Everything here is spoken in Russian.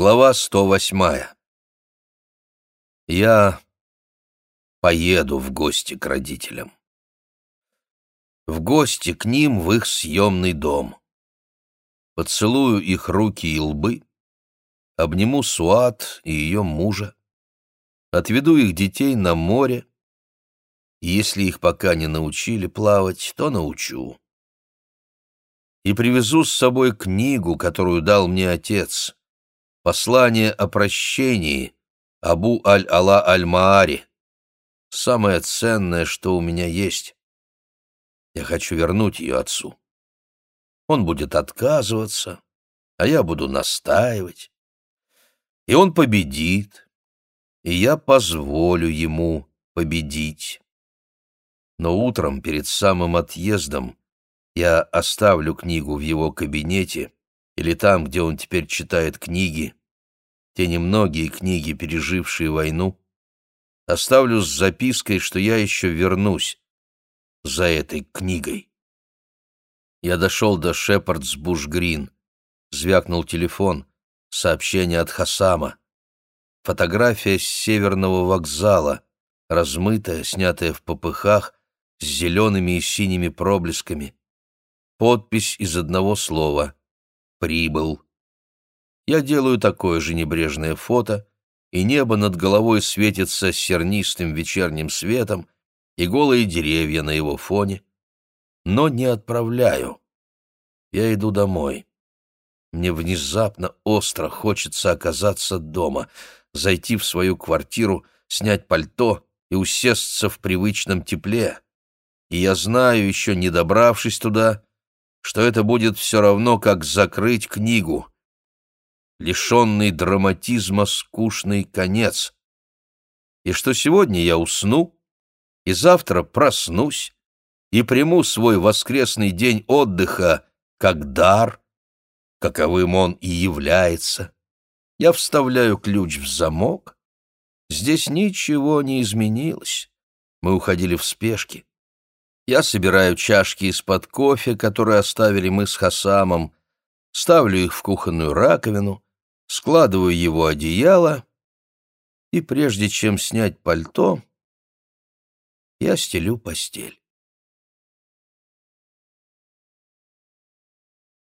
Глава 108. Я поеду в гости к родителям. В гости к ним в их съемный дом. Поцелую их руки и лбы, обниму Суат и ее мужа, отведу их детей на море, и если их пока не научили плавать, то научу. И привезу с собой книгу, которую дал мне отец — Послание о прощении Абу Аль-Ала Аль-Маари. Самое ценное, что у меня есть. Я хочу вернуть ее отцу. Он будет отказываться, а я буду настаивать. И он победит, и я позволю ему победить. Но утром, перед самым отъездом, я оставлю книгу в его кабинете или там, где он теперь читает книги, те немногие книги, пережившие войну, оставлю с запиской, что я еще вернусь за этой книгой. Я дошел до Шепардс-Буш-Грин. Звякнул телефон. Сообщение от Хасама. Фотография с северного вокзала, размытая, снятая в попыхах, с зелеными и синими проблесками. Подпись из одного слова «Прибыл». Я делаю такое же небрежное фото, и небо над головой светится сернистым вечерним светом, и голые деревья на его фоне. Но не отправляю. Я иду домой. Мне внезапно остро хочется оказаться дома, зайти в свою квартиру, снять пальто и усесться в привычном тепле. И я знаю, еще не добравшись туда, что это будет все равно, как закрыть книгу — лишенный драматизма скучный конец, и что сегодня я усну, и завтра проснусь, и приму свой воскресный день отдыха как дар, каковым он и является. Я вставляю ключ в замок. Здесь ничего не изменилось. Мы уходили в спешке. Я собираю чашки из-под кофе, которые оставили мы с Хасамом, ставлю их в кухонную раковину, складываю его одеяло, и прежде чем снять пальто, я стелю постель.